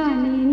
那你